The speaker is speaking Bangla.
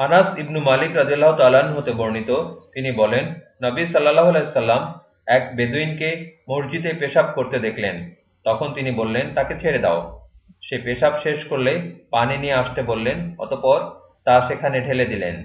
আনাস ইবনু মালিক রাজিল্লাহ তালান হতে বর্ণিত, তিনি বলেন, নবী সাল্লাহ আলাইসাল্লাম এক বেদুইনকে মসজিদে পেশাব করতে দেখলেন। তখন তিনি বললেন, তাকে ছেড়ে দাও। সে পেশাব শেষ করলে পানি নিয়ে আসতে বললেন, অতপর তা সেখানে ঢেলে দিলেন।